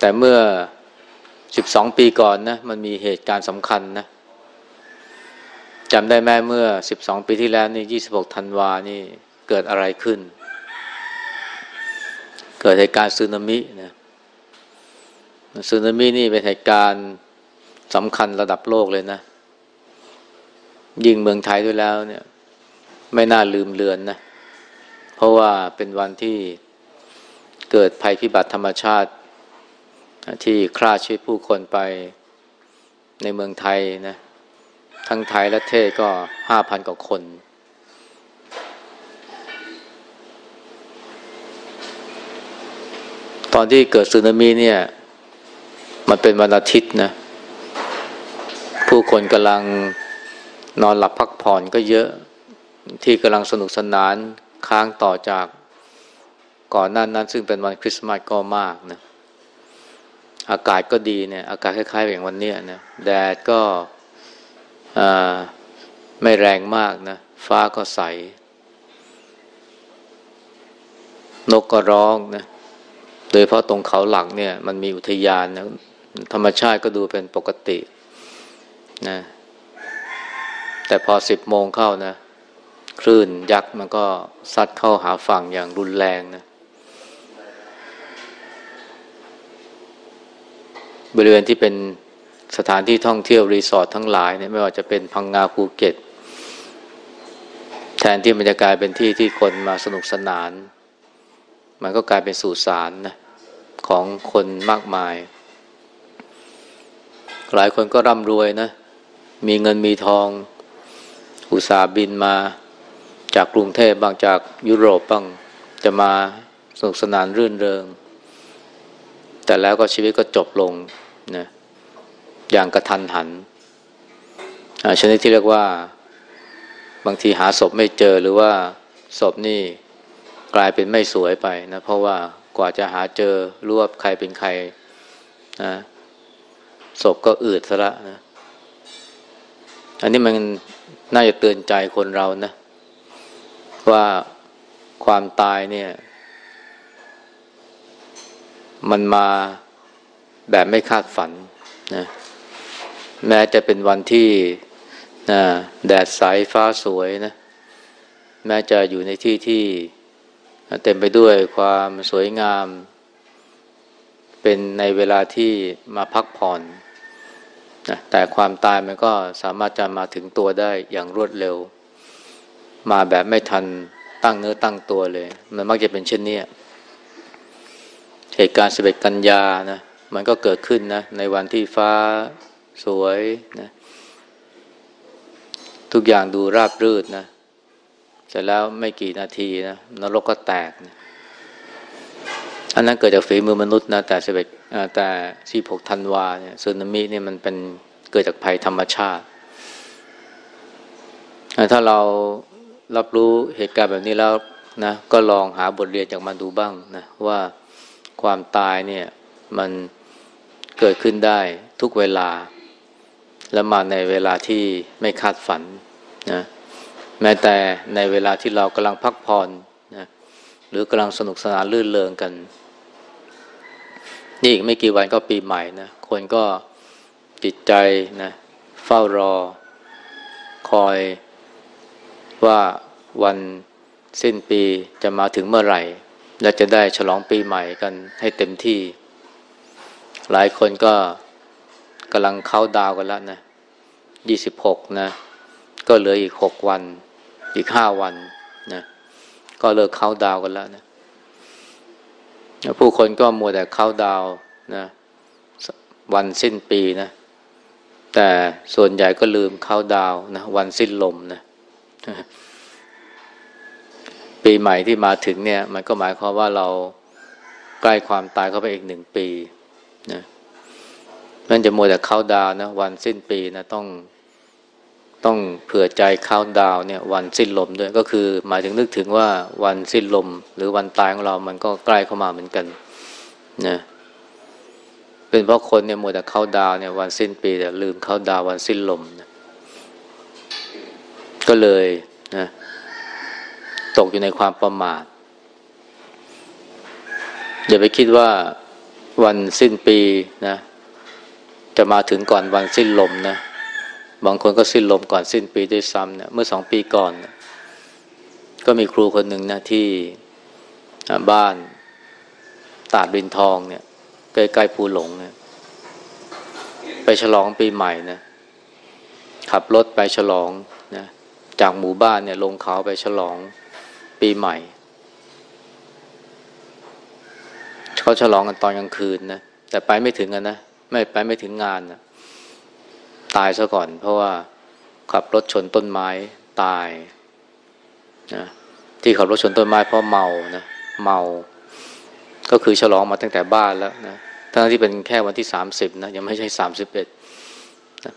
แต่เมื่อสิบสองปีก่อนนะมันมีเหตุการณ์สำคัญนะจำได้แม่เมื่อสิบสองปีที่แล้วนี่ยี่สิบหกธันวานี่เกิดอะไรขึ้น เกิดเหตุการณ์สึนามินะสึนามินี่เป็นเหตุการณ์สำคัญระดับโลกเลยนะ ยิ่งเมืองไทยด้วยแล้วเนี่ย ไม่น่าลืมเลือนนะ เพราะว่าเป็นวันที่เกิดภัยพิบัติธรรมชาติ ที่ฆ่าชีวิตผู้คนไปในเมืองไทยนะทั้งไทยและเทศก็ห้าพันกว่าคน ตอนที่เกิดสึนามิเนี่ย มันเป็นวันอาทิตย์นะ ผู้คนกำลังนอนหลับพักผ่อนก็เยอะที่กำลังสนุกสนานค้างต่อจากก่อนหน้านั้น ซึ่งเป็นวันคริสต์มาสก็มากนะ อากาศก็ดีเนี่ย อากาศคล้ายๆอย่างวันนี้นะแดดก็ไม่แรงมากนะ ฟ้าก็ใส นกก็ร้องนะ โดยเพราะตรงเขาหลักเนี่ย มันมีอุทยานนะธรรมชาติก็ดูเป็นปกตินะแต่พอสิบโมงเข้านะ คลื่นยักษ์มันก็ซัดเข้าหาฝั่งอย่างรุนแรงนะ บริเวณที่เป็นสถานที่ท่องเที่ยวรีสอร์ททั้งหลายเนี่ยไม่ว่าจะเป็นพังงาภูเก็ต แทนที่มันจะกลายเป็นที่ที่คนมาสนุกสนาน มันก็กลายเป็นสุสานนะของคนมากมาย หลายคนก็ร่ำรวยนะมีเงินมีทอง อุตสาบินมาจากกรุงเทพบางจากยุโรปบ้างจะมาสนุกสนานรื่นเริง แต่แล้วก็ชีวิตก็จบลงนะอย่างกระทันหันชนิดที่เรียกว่า บางทีหาศพไม่เจอหรือว่าศพนี่กลายเป็นไม่สวยไปนะเพราะว่ากว่าจะหาเจอรู้ว่าใครเป็นใครนะศพก็อืดซะละนะอันนี้มันน่าจะเตือนใจคนเรานะ ว่าความตายเนี่ย มันมาแบบไม่คาดฝันนะแม้จะเป็นวันที่นะแดดใสฟ้าสวยนะ แม้จะอยู่ในที่ที่เต็มไปด้วยความสวยงาม เป็นในเวลาที่มาพักผ่อนนะแต่ความตายมันก็สามารถจะมาถึงตัวได้อย่างรวดเร็ว มาแบบไม่ทันตั้งเนื้อตั้งตัวเลย มันมักจะเป็นเช่นนี้ เหตุการณ์สิบเอ็ดกันยานะมันก็เกิดขึ้นนะในวันที่ฟ้าสวยนะทุกอย่างดูราบรื่นนะเสร็จแล้วไม่กี่นาทีนะนรกก็แตกนะอันนั้นเกิดจากฝีมือมนุษย์นะแต่สิบเอ็ดแต่สี่หกธันวาเนี่ยสึนามิเนี่ยมันเป็นเกิดจากภัยธรรมชาติ ถ้าเรารับรู้เหตุการณ์แบบนี้แล้วนะก็ลองหาบทเรียนจากมันดูบ้างนะว่า ความตายเนี่ยมันเกิดขึ้นได้ทุกเวลา และมาในเวลาที่ไม่คาดฝันนะแม้แต่ในเวลาที่เรากำลังพักผ่อนนะหรือกำลังสนุกสนานลื่นเริงกัน นี่อีกไม่กี่วันก็ปีใหม่นะคนก็จิตใจนะเฝ้ารอ คอยว่าวันสิ้นปีจะมาถึงเมื่อไหร่ และจะได้ฉลองปีใหม่กันให้เต็มที่ หลายคนก็กำลังเข้าดาวกันแล้วนะยี่สิบหกนะ ก็เหลืออีกหกวัน อีกห้าวันนะก็เลิกเข้าดาวกันแล้วนะผู้คนก็มัวแต่เข้าดาวนะวันสิ้นปีนะ แต่ส่วนใหญ่ก็ลืมเข้าดาวนะวันสิ้นลมนะ ปีใหม่ที่มาถึงเนี่ย มันก็หมายความว่าเราใกล้ความตายเข้าไปอีกหนึ่งปีนะมันจะมัวแต่เข้าดาวนะวันสิ้นปีนะต้องต้องเผื่อใจเข้าดาวเนี่ยวันสิ้นลมด้วยก็คือ หมายถึงนึกถึงว่าวันสิ้นลม หรือวันตายของเรามันก็ใกล้เข้ามาเหมือนกันนะเป็นเพราะคนเนี่ยมัวแต่เข้าดาวเนี่ยวันสิ้นปีแต่ลืมเข้าดาววันสิ้นลมนะก็เลยนะ ตกอยู่ในความประมาทอย่าไปคิดว่าวันสิ้นปีนะ จะมาถึงก่อนวันสิ้นลมนะ บางคนก็สิ้นลมก่อนสิ้นปีด้วยซ้ำเนะเมื่อสองปีก่อนนะก็มีครูคนหนึ่งนะที่บ้านตาดรินทองเนี่ยใกล้ๆภูหลงเนี่ยไปฉลองปีใหม่นะขับรถไปฉลองนะจากหมู่บ้านเนี่ยลงเขาไปฉลอง ปีใหม่ เขาฉลองกันตอนกลางคืนนะแต่ไปไม่ถึงกันนะไม่ไปไม่ถึงงานนะตายซะก่อน เพราะว่าขับรถชนต้นไม้ตายนะที่ขับรถชนต้นไม้เพราะเมานะเมา ก็คือฉลองมาตั้งแต่บ้านแล้วนะทั้งที่เป็นแค่วันที่สามสิบนะยังไม่ใช่สามสิบเอ็ด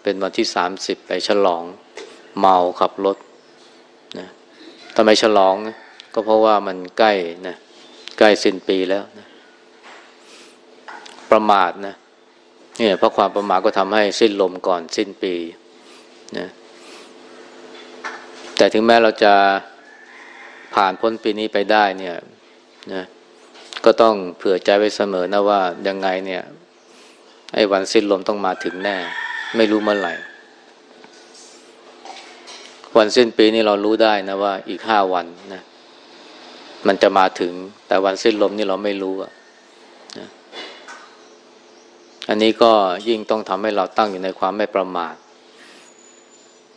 เป็นวันที่สามสิบไปฉลองเมาขับรถนะทำไมฉลอง ก็เพราะว่ามันใกล้นะใกล้สิ้นปีแล้วนะประมาทนะเนี่ยเพราะความประมาทก็ทำให้สิ้นลมก่อนสิ้นปีนะแต่ถึงแม้เราจะผ่านพ้นปีนี้ไปได้เนี่ยนะก็ต้องเผื่อใจไว้เสมอนะว่ายังไงเนี่ยไอ้วันสิ้นลมต้องมาถึงแน่ ไม่รู้เมื่อไหร่ วันสิ้นปีนี้เรารู้ได้นะว่าอีกห้าวันนะ มันจะมาถึง แต่วันสิ้นลมนี่เราไม่รู้อะนะอันนี้ก็ยิ่งต้องทำให้เราตั้งอยู่ในความไม่ประมาท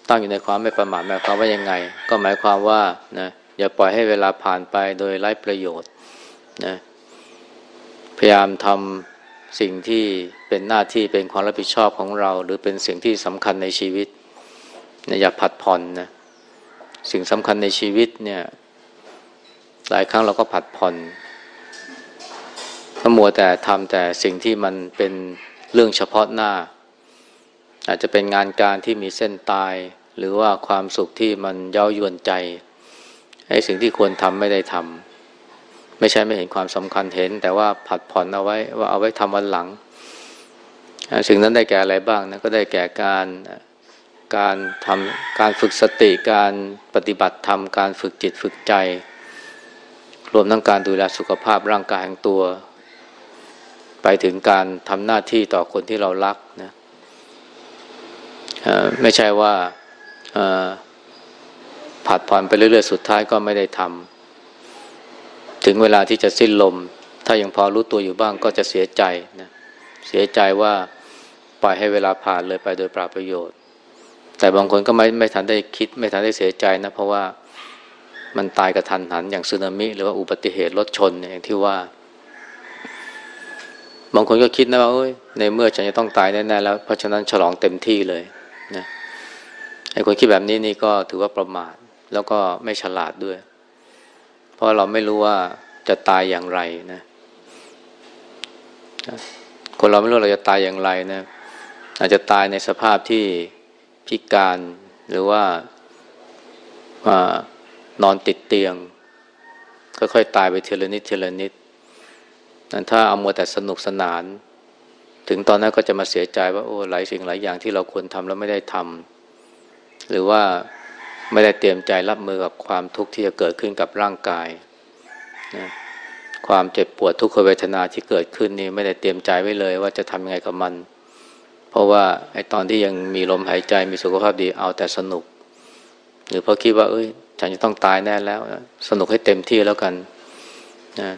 ตั้งอยู่ในความไม่ประมาทหมายความว่ายังไง ก็หมายความว่านะอย่าปล่อยให้เวลาผ่านไปโดยไร้ประโยชน์นะพยายามทำสิ่งที่เป็นหน้าที่เป็นความรับผิดชอบของเรา หรือเป็นสิ่งที่สำคัญในชีวิตนะอย่าผัดผ่อนนะสิ่งสำคัญในชีวิตเนี่ย หลายครั้งเราก็ผัดผ่อนถ้ามัวแต่ทำแต่สิ่งที่มันเป็นเรื่องเฉพาะหน้า อาจจะเป็นงานการที่มีเส้นตาย หรือว่าความสุขที่มันเย้ายวนใจไอ้สิ่งที่ควรทำไม่ได้ทำไม่ใช่ไม่เห็นความสำคัญเห็น แต่ว่าผัดผ่อนเอาไว้ว่าเอาไว้ทำวันหลังสิ่งนั้นได้แก่อะไรบ้างนะก็ได้แก่การการทำการฝึกสติการปฏิบัติธรรมการฝึกจิตฝึกใจ รวมทั้งการดูแลสุขภาพร่างกายของตัว ไปถึงการทำหน้าที่ต่อคนที่เรารักนะไม่ใช่ว่าผัดผ่อนไปเรื่อยๆ สุดท้ายก็ไม่ได้ทำถึงเวลาที่จะสิ้นลม ถ้ายังพอรู้ตัวอยู่บ้างก็จะเสียใจนะเสียใจว่าปล่อยให้เวลาผ่านเลยไปโดยปราประโยชน์ แต่บางคนก็ไม่ไม่ทันได้คิด ไม่ทันได้เสียใจนะเพราะว่า มันตายกระทันหันอย่างสึนามิ หรือว่าอุบัติเหตุรถชนอย่างที่ว่าบางคนก็คิดนะว่าในเมื่อฉันจะต้องตายแน่ๆแล้ว เพราะฉะนั้นฉลองเต็มที่เลยนะไอ้คนคิดแบบนี้นี่ก็ถือว่าประมาทแล้วก็ไม่ฉลาดด้วย เพราะเราไม่รู้ว่าจะตายอย่างไรนะ คนเราไม่รู้เราจะตายอย่างไรนะ อาจจะตายในสภาพที่พิการหรือว่า นอนติดเตียง ค่อยๆตายไปเทละนิดเทละนิดถ้าเอามัวแต่สนุกสนาน ถึงตอนนั้นก็จะมาเสียใจว่าโอ้หลายสิ่งหลายอย่างที่เราควรทำแล้วไม่ได้ทำหรือว่าไม่ได้เตรียมใจรับมือกับความทุกข์ที่จะเกิดขึ้นกับร่างกายนะความเจ็บปวดทุกขเวทนาที่เกิดขึ้นนี่ไม่ได้เตรียมใจไว้เลย ว่าจะทำยังไงกับมัน เพราะว่าไอ้ตอนที่ยังมีลมหายใจมีสุขภาพดีเอาแต่สนุก หรือเพราะคิดว่า เอ้ย ฉันจะต้องตายแน่แล้ว สนุกให้เต็มที่แล้วกันนะ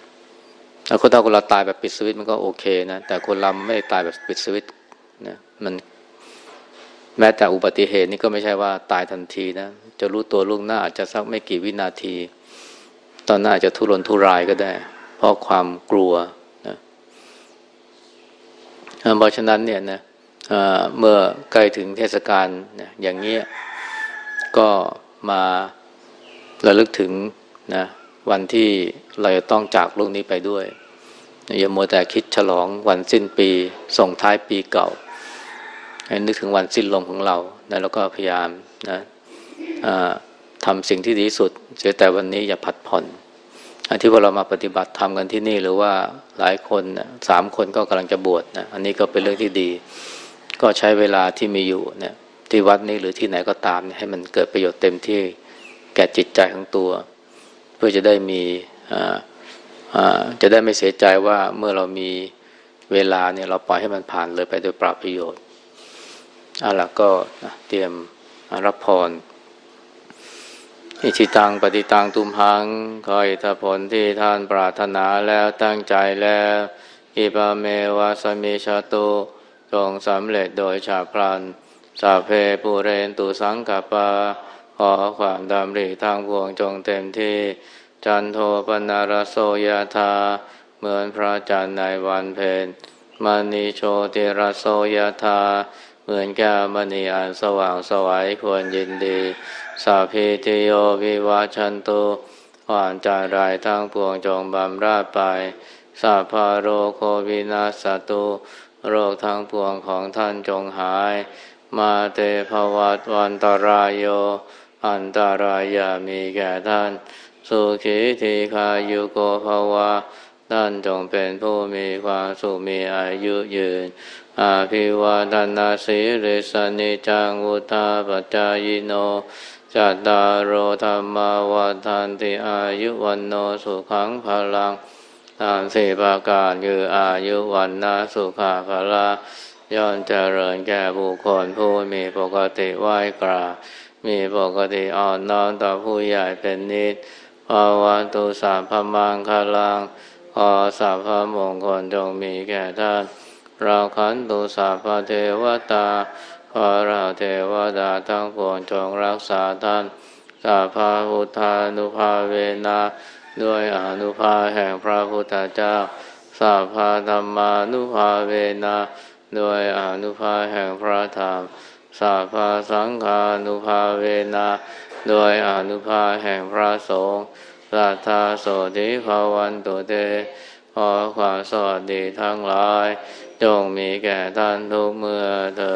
คนถ้าคนเราตายแบบปิดสวิตมันก็โอเคนะแต่คนเราไม่ได้ตายแบบปิดสวิตนะมันแม้แต่อุบัติเหตุนี่ก็ไม่ใช่ว่าตายทันทีนะจะรู้ตัวล่วงหน้าอาจจะสักไม่กี่วินาที ตอนหน้าจะทุรนทุรายก็ได้ เพราะความกลัวนะเพราะฉะนั้นเนี่ยนะเมื่อใกล้ถึงเทศกาลอย่างนี้ยก็มา ระลึกถึงนะวันที่เราจะต้องจากโลกนี้ไปด้วยอย่ามัวแต่คิดฉลองวันสิ้นปีส่งท้ายปีเก่า ให้นึกถึงวันสิ้นลมของเรานะแล้วก็พยายามนะทำสิ่งที่ดีสุดเสียแต่วันนี้อย่าผัดผ่อนอันที่ว่าเรามาปฏิบัติทำกันที่นี่หรือว่าหลายคนสามคนก็กำลังจะบวชนะอันนี้ก็เป็นเรื่องที่ดี ก็ใช้เวลาที่มีอยู่เนี่ยที่วัดนี้หรือที่ไหนก็ตามให้มันเกิดประโยชน์เต็มที่ แก่จิตใจของตัว เพื่อจะได้มีจะได้ไม่เสียใจว่าเมื่อเรามีเวลาเนี่ยเราปล่อยให้มันผ่านเลยไปโดยปราประโยชน์เอาล่ะก็เตรียมรับพรอิชิตังปฏิตังตุมหังขออิทผลที่ท่านปรารถนาแล้วตั้งใจแล้วอิปาเมวาสมิชาตุจงสำเร็จโดยฉาพลันสาเพปูเรนตุสังกปา ขอความดำริทางพวงจงเต็มที่จันโทปนารโสยธาเหมือนพระจันทร์ในวันเพ็ญมณีโชติรโสยธาเหมือนแก้วมณีอันสว่างสวัยควรยินดี สาพีติโยวิวาชันตุความจารายทั้งปวงจงบำราดไป สาพาโรโควินาสตุ โรคทั้งปวงของท่านจงหาย มาเตภวัตวันตรายโย อันตรายามีแก่ท่านสุขีทีขายุโกภวะท่านจงเป็นผู้มีความสุขมีอายุยืน อาภิวาทนาสีริสนิจังวุธาปจายโนจัตตารโอธรรมาวาทานติอายุวันโนสุขังพลังตามสี่ประการคืออายุวันนาสุขาภละย่อมเจริญแก่บุคคลผู้มีปกติไหวกรา มีปกติอ่อนน้อมต่อผู้ใหญ่เป็นนิดภาวันตุสัพมังคลังขอสัพพมงคลจงมีแก่ท่านเราขันตุสัพเทวตาขอเราเทวดาทั้งปวงจงรักษาท่านสัพพะพุทธานุภาเวนะด้วยอนุภาแห่งพระพุทธเจ้าสัพพะธรรมานุภาเวนะด้วยอนุภาแห่งพระธรรม สัพพสังฆานุภาเวนะด้วยอนุภาแห่งพระสงฆ์ราธาโสธิภาวันตุเตขอความสวัสดีทั้งหลาย จงมีแก่ท่านทุกเมื่อเธอ